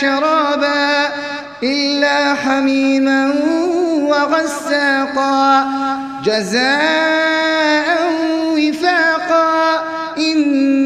شرابا إلا حميما وغساقا جزاء وفاقا.